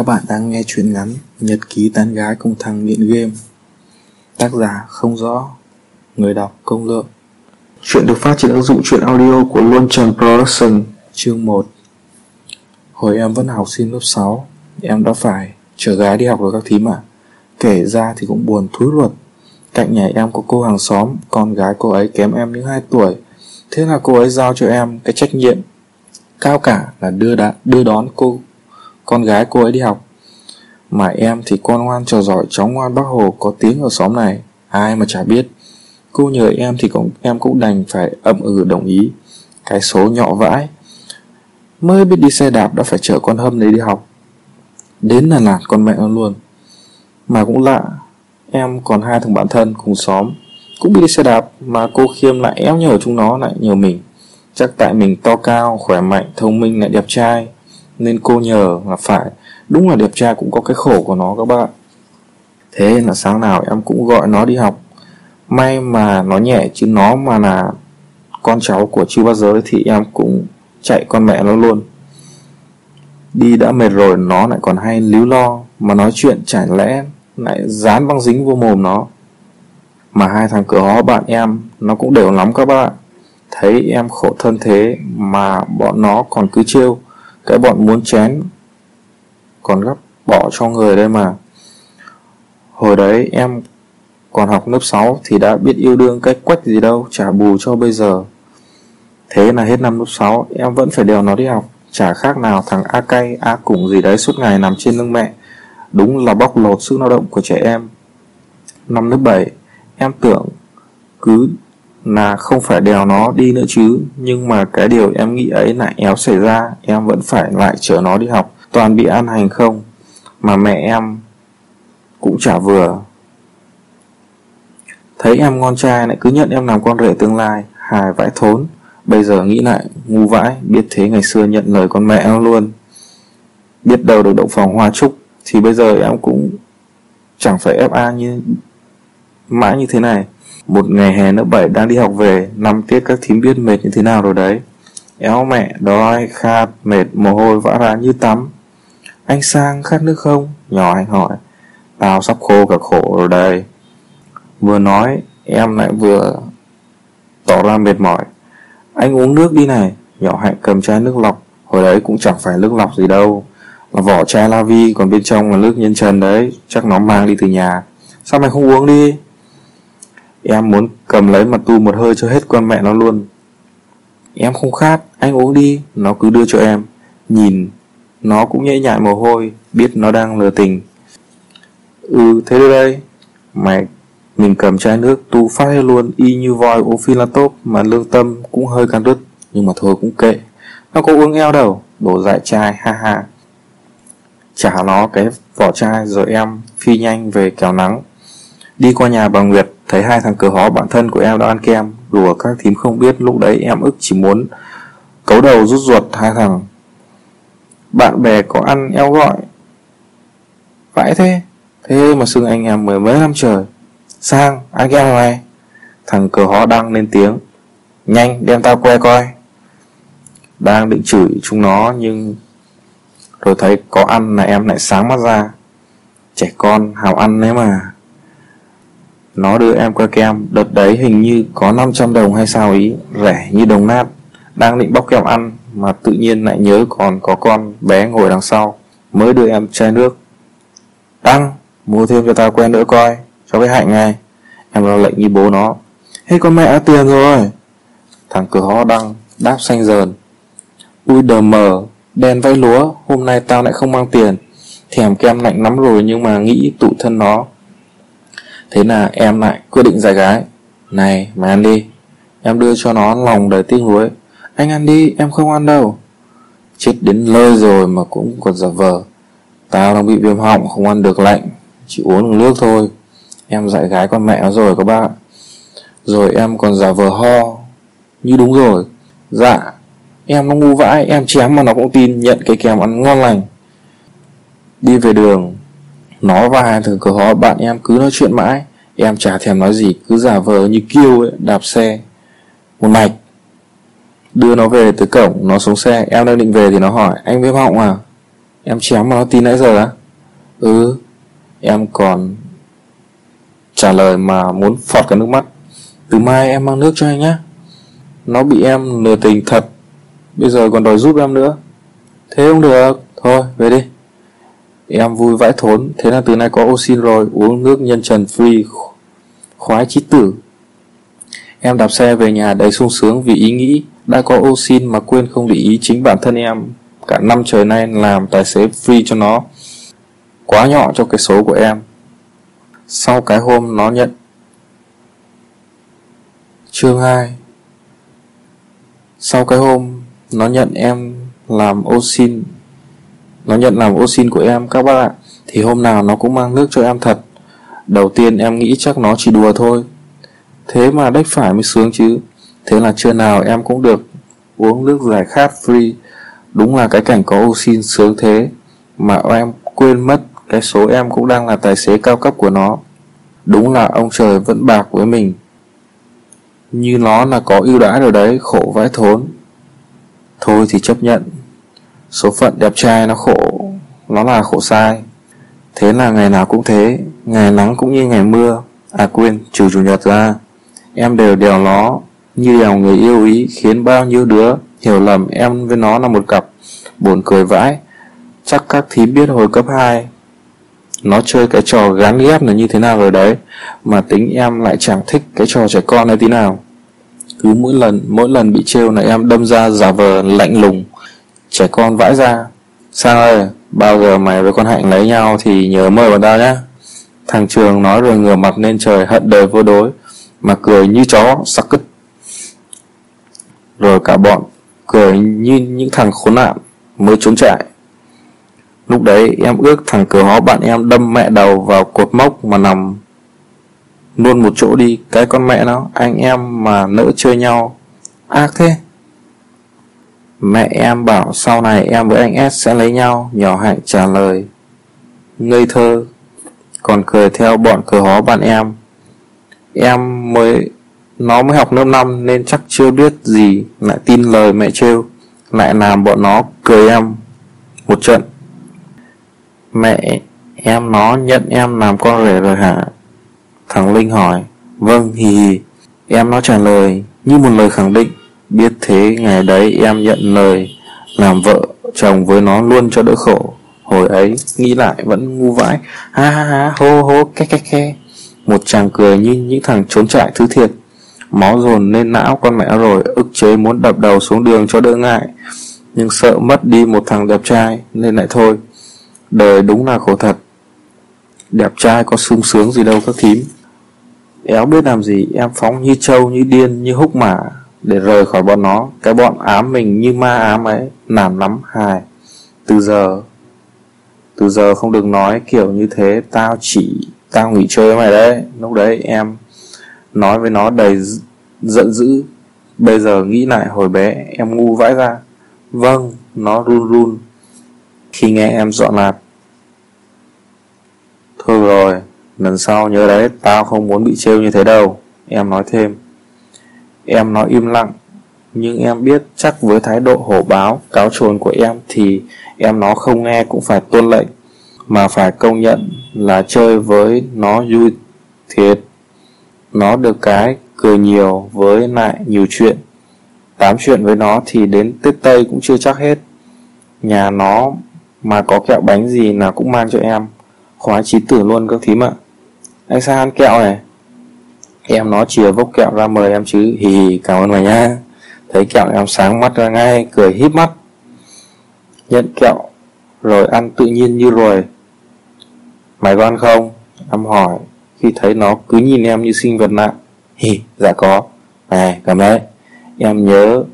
Các bạn đang nghe truyện ngắn Nhật ký tán gái cùng thằng nghiện game. Tác giả không rõ Người đọc công lượng Chuyện được phát trên ứng dụng truyện audio của Luân Trần Production. Chương 1 Hồi em vẫn học sinh lớp 6 Em đã phải chở gái đi học rồi các thím ạ à. Kể ra thì cũng buồn thúi ruột. Cạnh nhà em có cô hàng xóm Con gái cô ấy kém em những 2 tuổi. Thế là cô ấy giao cho em cái trách nhiệm Cao cả là đưa, đã, đưa đón cô con gái cô ấy đi học. Mà em thì con ngoan trò giỏi cháu ngoan bác Hồ có tiếng ở xóm này Ai mà chả biết. Cô nhờ em thì cũng, em cũng đành phải ậm ừ đồng ý. Cái số nhọ vãi. Mới biết đi xe đạp đã phải chở con hâm đấy đi học. Đến là nạt con mẹ nó luôn. Mà cũng lạ Em còn hai thằng bạn thân cùng xóm. Cũng biết đi xe đạp Mà cô Khiêm lại éo nhờ chúng nó lại nhờ mình. Chắc tại mình to cao, khỏe mạnh, thông minh lại đẹp trai nên cô nhờ là phải. Đúng là đẹp trai cũng có cái khổ của nó các bạn. Thế là sáng nào em cũng gọi nó đi học. May mà nó nhẹ, chứ nó mà là con cháu của chưa bao giờ thì em cũng chạy con mẹ nó luôn. Đi đã mệt rồi, nó lại còn hay líu lo, mà nói chuyện chả lẽ lại dán băng dính vô mồm nó. Mà hai thằng cửa hó bạn em, nó cũng đều lắm các bạn. Thấy em khổ thân thế mà bọn nó còn cứ trêu cái bọn muốn chén còn gấp bỏ cho người đây mà. Hồi đấy em còn học lớp 6 thì đã biết yêu đương cách quách gì đâu trả bù cho bây giờ. Thế là hết năm lớp 6 em vẫn phải đèo nó đi học. Chả khác nào thằng A cay, A củng gì đấy suốt ngày nằm trên lưng mẹ. Đúng là bóc lột sức lao động của trẻ em. Năm lớp 7 em tưởng cứ là không phải đèo nó đi nữa chứ. Nhưng mà cái điều em nghĩ ấy lại éo xảy ra, em vẫn phải lại chở nó đi học. Toàn bị ăn hành không, mà mẹ em cũng chả vừa. Thấy em ngon trai lại cứ nhận em làm con rể tương lai, hài vãi thốn. Bây giờ nghĩ lại, ngu vãi, biết thế ngày xưa nhận lời con mẹ em luôn. Biết đâu được động phòng hoa trúc thì bây giờ em cũng chẳng phải fa như, mãi như thế này một ngày hè lớp 7 đang đi học về Năm tiết các thím biết mệt như thế nào rồi đấy. Éo mẹ, đói, khát, mệt, mồ hôi vã ra như tắm. Anh sang khát nước không? Nhỏ anh hỏi. Tao sắp khô cả khổ rồi đây. Vừa nói Em lại vừa Tỏ ra mệt mỏi. Anh uống nước đi này. Nhỏ hạnh cầm chai nước lọc. Hồi đấy cũng chẳng phải nước lọc gì đâu. Là vỏ chai la vi Còn bên trong là nước nhân trần đấy. Chắc nó mang đi từ nhà. Sao mày không uống đi? Em muốn cầm lấy mặt tu một hơi cho hết con mẹ nó luôn. Em không khát, Anh uống đi, Nó cứ đưa cho em. Nhìn, Nó cũng nhễ nhại mồ hôi, Biết nó đang lừa tình. Ừ thế đưa đây. Mày Mình cầm chai nước tu phát hết luôn, Y như voi uống phi là tốt Mà lương tâm cũng hơi căng đứt, Nhưng mà thôi cũng kệ. Nó có uống eo đâu, Đổ dại chai, ha ha. Trả nó cái vỏ chai, rồi em phi nhanh về kéo nắng. Đi qua nhà bà Nguyệt, Thấy hai thằng cờ hó bạn thân của em đang ăn kem. Đùa các thím không biết, lúc đấy em ức chỉ muốn Cấu đầu rút ruột hai thằng. Bạn bè có ăn, eo gọi. Vãi thế Thế mà xưng anh em mười mấy năm trời. Sang, ăn kem này. Thằng cờ hó đang lên tiếng. Nhanh, đem tao que coi. Đang định chửi chúng nó, nhưng Rồi thấy có ăn là em lại sáng mắt ra. Trẻ con, hào ăn đấy mà nó đưa em qua kem, Đợt đấy hình như có 500 đồng hay sao ý, Rẻ như đồng nát. Đang định bóc kem ăn, Mà tự nhiên lại nhớ còn có con bé ngồi đằng sau, Mới đưa em chai nước. Đăng, Mua thêm cho tao quen nữa coi, Cho cái hạnh ngay Em lo lệnh như bố nó. Hết con mẹ tiền rồi. Thằng cửa ho đăng Đáp xanh dờn. Ui, đờ mờ, Đen vay lúa, Hôm nay tao lại không mang tiền. Thèm kem lạnh lắm rồi nhưng mà nghĩ tụ thân nó. Thế là em lại quyết định giải gái. Này, mày ăn đi. Em đưa cho nó lòng đầy tiếc nuối. Anh ăn đi, em không ăn đâu. Chết đến lơi rồi mà cũng còn giả vờ. Tao đang bị viêm họng, không ăn được lạnh. Chỉ uống được nước thôi. Em dạy gái con mẹ nó rồi các bạn. Rồi em còn giả vờ ho. Như đúng rồi. Dạ Em nó ngu vãi, Em chém mà nó cũng tin Nhận cái kèm ăn ngon lành. Đi về đường nó và hai thằng cờ bạn em cứ nói chuyện mãi. Em chả thèm nói gì, Cứ giả vờ như kêu ấy, Đạp xe. Một mạch. Đưa nó về tới cổng, Nó xuống xe. Em đang định về thì nó hỏi, Anh viêm họng à? Em chém mà nó tin nãy giờ á? Ừ. Em còn Trả lời mà muốn phọt cả nước mắt. Từ mai em mang nước cho anh nhé Nó bị em lừa tình thật. Bây giờ còn đòi giúp em nữa. Thế không được. Thôi, về đi. Em vui vãi thốn. Thế là từ nay có oxy rồi, Uống nước nhân trần free Khoái chí tử. Em đạp xe về nhà đầy sung sướng vì ý nghĩ đã có oxy mà quên không để ý chính bản thân em. Cả năm trời nay làm tài xế free cho nó. Quá nhỏ cho cái số của em. Sau cái hôm nó nhận chương 2 sau cái hôm nó nhận em làm ô xin nó nhận làm ô xin của em, các bác ạ. Thì hôm nào nó cũng mang nước cho em thật. Đầu tiên em nghĩ chắc nó chỉ đùa thôi. Thế mà đếch phải mới sướng chứ. Thế là trưa nào em cũng được uống nước giải khát free. Đúng là cái cảnh có oxy sướng thế mà em quên mất cái số em cũng đang là tài xế cao cấp của nó. Đúng là ông trời vẫn bạc với mình. Như nó là có ưu đãi rồi đấy, khổ vãi thốn. Thôi thì chấp nhận số phận đẹp trai nó khổ, nó là khổ sai. Thế là ngày nào cũng thế, ngày nắng cũng như ngày mưa. À quên, trừ chủ nhật ra, em đều đèo nó như đèo người yêu ý, khiến bao nhiêu đứa hiểu lầm em với nó là một cặp, buồn cười vãi. Chắc các thím biết hồi cấp 2 nó chơi cái trò gán ghép là như thế nào rồi đấy, mà tính em lại chẳng thích cái trò trẻ con hay tí nào. Cứ mỗi lần mỗi lần bị trêu là em đâm ra giả vờ lạnh lùng trẻ con vãi ra. Sang ơi, bao giờ mày với con hạnh lấy nhau thì nhớ mời bọn tao nhá. Thằng trường nói rồi ngửa mặt lên trời, hận đời vô đối, mà cười như chó, sắc cứt rồi cả bọn cười như những thằng khốn nạn, mới trốn chạy. Lúc đấy, em ước thằng cửa hó bạn em đâm mẹ đầu vào cột mốc mà nằm, luôn một chỗ đi. Cái con mẹ nó, anh em mà nỡ chơi nhau, ác thế mẹ em bảo sau này em với anh S sẽ lấy nhau, nhỏ hạnh trả lời. Ngây thơ, còn cười theo bọn cờ hó bạn em. Em mới, nó mới học lớp năm nên chắc chưa biết gì, lại tin lời mẹ trêu. Lại làm bọn nó cười em một trận. Mẹ em nó nhận em làm con rể rồi hả? Thằng linh hỏi. Vâng hì hì. Em nó trả lời như một lời khẳng định biết thế ngày đấy em nhận lời làm vợ chồng với nó luôn cho đỡ khổ. Hồi ấy nghĩ lại vẫn ngu vãi. Ha ha ha, hô hô, ke ke ke. Một chàng cười như những thằng trốn trại thứ thiệt. Máu dồn lên não con mẹ rồi, ức chế muốn đập đầu xuống đường cho đỡ ngại. Nhưng sợ mất đi một thằng đẹp trai, nên lại thôi. Đời đúng là khổ thật. Đẹp trai có sung sướng gì đâu các thím. Éo biết làm gì, em phóng như trâu, như điên, như húc mà để rời khỏi bọn nó. Cái bọn ám mình như ma ám ấy, nản lắm, hài. Từ giờ từ giờ không được nói kiểu như thế. Tao chỉ, tao nghỉ chơi với mày đấy. Lúc đấy em nói với nó đầy giận dữ. Bây giờ nghĩ lại hồi bé, em ngu vãi ra. Vâng nó run run. Khi nghe em dọn nạt. thôi rồi, lần sau nhớ đấy, tao không muốn bị trêu như thế đâu. Em nói thêm em nói im lặng. Nhưng em biết chắc với thái độ hổ báo, cáo trồn của em thì em nó không nghe cũng phải tuân lệnh. Mà phải công nhận là chơi với nó vui thiệt. Nó được cái cười nhiều với lại nhiều chuyện. Tám chuyện với nó thì đến tết tây cũng chưa chắc hết. Nhà nó mà có kẹo bánh gì nào cũng mang cho em. Khoái chí tử luôn các thím ạ. Anh sang ăn kẹo này em nó chìa vốc kẹo ra mời em chứ. Hì hì, cảm ơn mày nha. Thấy kẹo em sáng mắt ra ngay, cười híp mắt. Nhận kẹo rồi ăn tự nhiên như rồi. Mày có ăn không? Em hỏi, khi thấy nó cứ nhìn em như sinh vật lạ hì dạ có. Này, cảm đấy. Em nhớ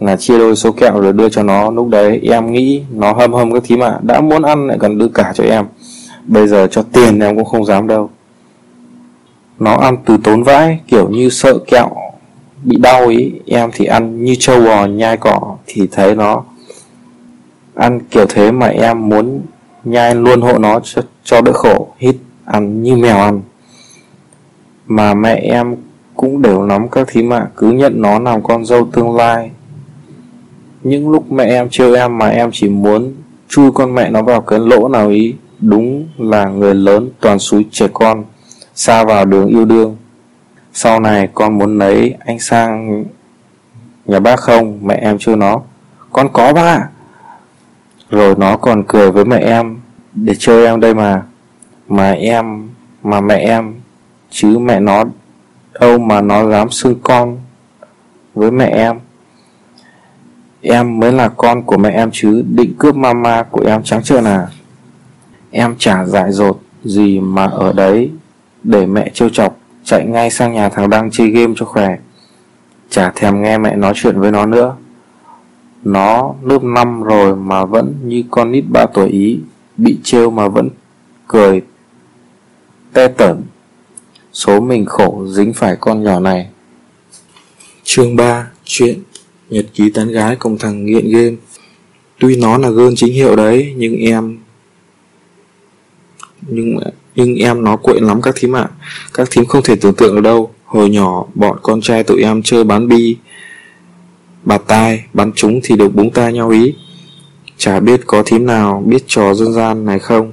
là chia đôi số kẹo rồi đưa cho nó. Lúc đấy em nghĩ nó hâm hâm các thím ạ. Đã muốn ăn lại còn đưa cả cho em. Bây giờ cho tiền em cũng không dám đâu nó ăn từ tốn vãi kiểu như sợ kẹo bị đau ý. Em thì ăn như trâu bò nhai cỏ thì thấy nó ăn kiểu thế mà em muốn nhai luôn hộ nó cho, cho đỡ khổ. Hít ăn như mèo ăn. Mà mẹ em cũng đều nắm các thí mạng cứ nhận nó làm con dâu tương lai. Những lúc mẹ em trêu em mà em chỉ muốn Chui con mẹ nó vào cái lỗ nào ý Đúng là người lớn toàn xúi trẻ con. Xa vào đường yêu đương. Sau này con muốn lấy anh sang Nhà bác không? Mẹ em chưa nó Con có ba Rồi nó còn cười với mẹ em. Để chơi em đây mà. Mà em, Mà mẹ em. Chứ mẹ nó, Đâu mà nó dám xưng con Với mẹ em. Em mới là con của mẹ em chứ. Định cướp mama của em trắng trợn à? Em chả dại dột Gì mà ở đấy. Để mẹ trêu chọc, Chạy ngay sang nhà thằng đang chơi game cho khỏe. Chả thèm nghe mẹ nói chuyện với nó nữa. Nó lớp năm rồi mà vẫn như con nít ba tuổi ý, Bị trêu mà vẫn cười te tởn. Số mình khổ dính phải con nhỏ này. Chương 3 Chuyện Nhật ký tán gái cùng thằng nghiện game. Tuy nó là gơn chính hiệu đấy, Nhưng em nhưng nhưng em nó quậy lắm các thím ạ. Các thím không thể tưởng tượng được đâu. Hồi nhỏ, bọn con trai tụi em chơi bán bi, Bạt tai, Bắn chúng thì được búng tai nhau ý. Chả biết có thím nào biết trò dân gian này không.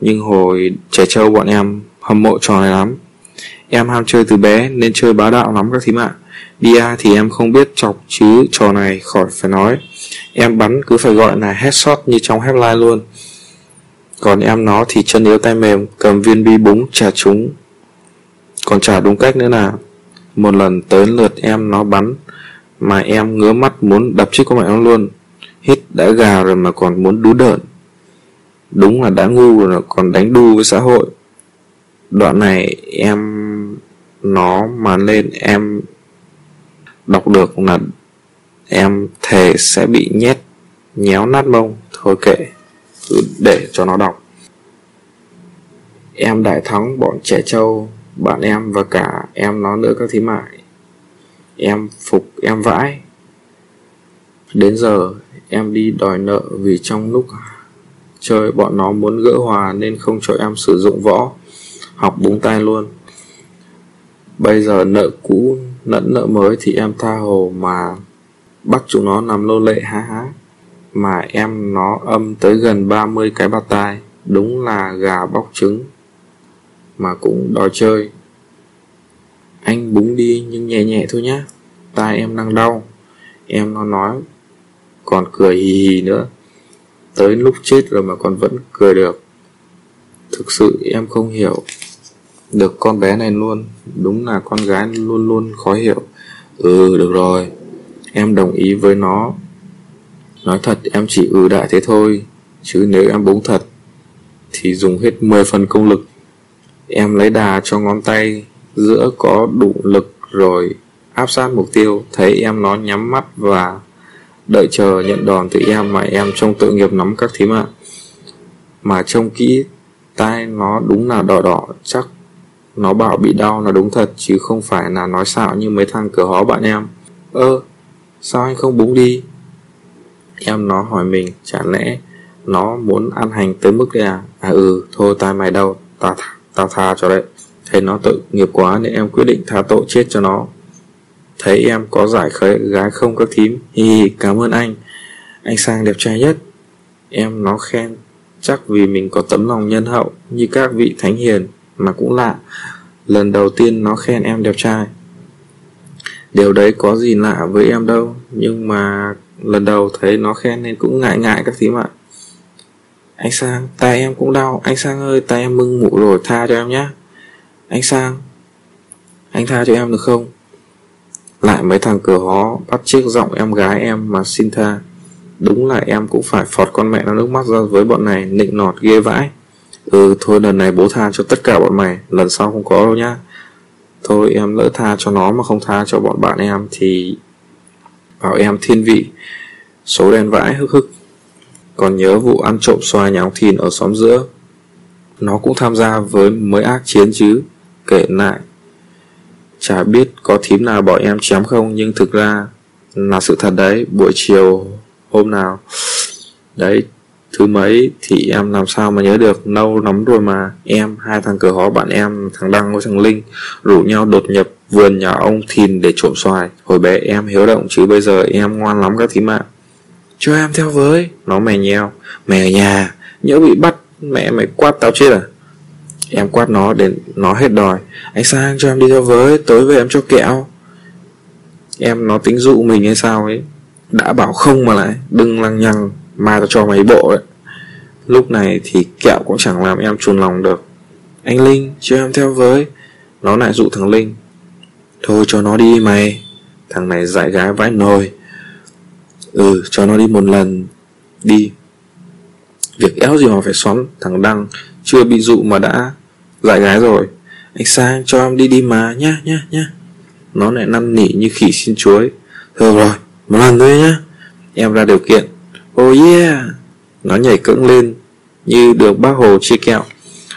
Nhưng hồi trẻ trâu bọn em hâm mộ trò này lắm. Em ham chơi từ bé nên chơi bá đạo lắm các thím ạ. Bia thì em không biết chọc chứ trò này khỏi phải nói. Em bắn cứ phải gọi là headshot như trong headline luôn. Còn em nó thì chân yếu tay mềm, Cầm viên bi búng trả chúng. Còn trả đúng cách nữa là Một lần tới lượt em nó bắn, Mà em ngứa mắt muốn đập chiếc con mẹ nó luôn. Hít đã gà rồi mà còn muốn đú đợn. Đúng là đã ngu rồi, còn đánh đu với xã hội. Đoạn này em nó mà lên em đọc được là em thề sẽ bị nhét, nhéo nát mông. Thôi kệ để cho nó đọc. Em đại thắng, bọn trẻ trâu, bạn em và cả em nó nữa các thí mại. Em phục, em vãi. Đến giờ, em đi đòi nợ vì trong lúc chơi bọn nó muốn gỡ hòa nên không cho em sử dụng võ, học búng tay luôn. Bây giờ nợ cũ lẫn nợ mới thì em tha hồ mà bắt chúng nó nằm lô lệ há há mà em nó âm tới gần 30 cái bạt tai, đúng là gà bóc trứng, mà cũng đòi chơi. Anh búng đi nhưng nhẹ nhẹ thôi nhá, tai em đang đau. Em nó nói, còn cười hì hì nữa. Tới lúc chết rồi mà còn vẫn cười được. Thực sự em không hiểu được con bé này luôn. Đúng là con gái luôn luôn khó hiểu. Ừ được rồi. Em đồng ý với nó. Nói thật em chỉ ừ đại thế thôi Chứ nếu em búng thật Thì dùng hết 10 phần công lực Em lấy đà cho ngón tay Giữa có đủ lực rồi Áp sát mục tiêu Thấy em nó nhắm mắt và Đợi chờ nhận đòn từ em Mà em trông tội nghiệp lắm các thím ạ Mà trông kỹ Tai nó đúng là đỏ đỏ Chắc nó bảo bị đau là đúng thật chứ không phải là nói xạo như mấy thằng cửa hó bạn em. Ơ, sao anh không búng đi? Em nó hỏi mình, chả lẽ nó muốn ăn hành tới mức là à? À ừ, thôi tai mày đâu, tao tao tha cho đấy. Thấy nó tội nghiệp quá nên em quyết định tha tội chết cho nó. Thấy em có giải khởi gái không các thím, hi hi, cảm ơn anh. Anh Sang đẹp trai nhất. Em nó khen chắc vì mình có tấm lòng nhân hậu như các vị thánh hiền mà cũng lạ lần đầu tiên nó khen em đẹp trai điều đấy có gì lạ với em đâu nhưng mà lần đầu thấy nó khen nên cũng ngại ngại các thím ạ anh sang, tay em cũng đau. Anh sang ơi, tay em mưng mủ rồi, tha cho em nhé anh sang, anh tha cho em được không? Lại mấy thằng cửa hó bắt chiếc giọng em gái em mà xin tha. Đúng là em cũng phải phọt con mẹ nó nước mắt ra với bọn này, nịnh nọt, ghê vãi. Ừ thôi lần này bố tha cho tất cả bọn mày, Lần sau không có đâu nhá. Thôi em lỡ tha cho nó mà không tha cho bọn bạn em Thì Bảo em thiên vị Số đen vãi hức hức. Còn nhớ vụ ăn trộm xoài nhà ông Thìn ở xóm giữa. Nó cũng tham gia với mới ác chiến chứ Kể lại. Chả biết có thím nào bỏ em chém không Nhưng thực ra Là sự thật đấy Buổi chiều hôm nào. Đấy Thứ mấy thì em làm sao mà nhớ được. Lâu lắm rồi mà Em, hai thằng cửa hó bạn em Thằng Đăng với thằng Linh Rủ nhau đột nhập vườn nhà ông Thìn để trộm xoài. Hồi bé em hiếu động, chứ bây giờ em ngoan lắm các thím ạ Cho em theo với. Nó mè nheo. Mè ở nhà, Nhỡ bị bắt, Mẹ mày quát tao chết à? Em quát nó để nó hết đòi. Anh sang cho em đi theo với Tối về em cho kẹo. Em nó tính dụ mình hay sao ấy. Đã bảo không mà lại, Đừng lăng nhăng Mai tao cho mày bộ đấy. Lúc này thì kẹo cũng chẳng làm em chuồn lòng được. Anh Linh, cho em theo với. Nó lại dụ thằng Linh. Thôi cho nó đi mày. Thằng này dạy gái vãi nồi. Ừ cho nó đi một lần. Đi. Việc éo gì mà phải xoắn. Thằng Đăng chưa bị dụ mà đã Dạy gái rồi. Anh sang, cho em đi đi mà nhá nhá nhá. Nó lại năn nỉ như khỉ xin chuối. Thôi rồi, một lần thôi nhá. Em ra điều kiện. Oh yeah. Nó nhảy cẫng lên Như được bác Hồ chia kẹo.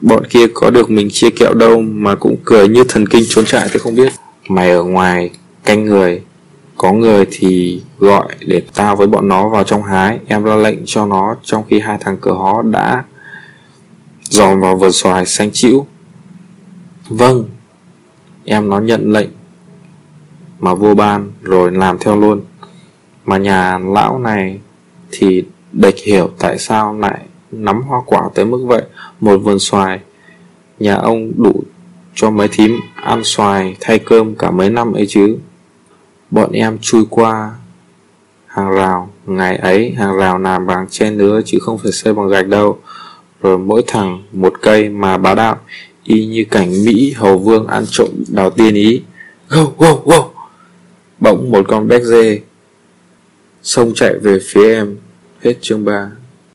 Bọn kia có được mình chia kẹo đâu Mà cũng cười như thần kinh trốn trại, tôi không biết. Mày ở ngoài canh người. Có người thì gọi để tao với bọn nó vào trong hái. Em ra lệnh cho nó trong khi hai thằng cửa hó đã dòm vào vườn xoài xanh chĩu. Vâng. Em nó nhận lệnh Mà vua ban rồi làm theo luôn. Mà nhà lão này Thì đệch hiểu tại sao lại Nắm hoa quả tới mức vậy. Một vườn xoài Nhà ông đủ cho mấy thím ăn xoài, thay cơm cả mấy năm ấy chứ. Bọn em chui qua hàng rào, Ngày ấy hàng rào làm bằng che nứa chứ không phải xây bằng gạch đâu. Rồi mỗi thằng một cây mà bá đạo, Y như cảnh Mỹ, hầu vương ăn trộm đào tiên ý. Go go go Bỗng một con béc dê Xông chạy về phía em. Hết chương 3